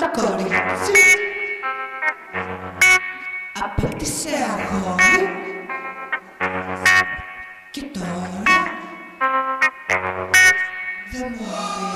κορίτσι απέκτησε αγόρι. Και τώρα δεν μου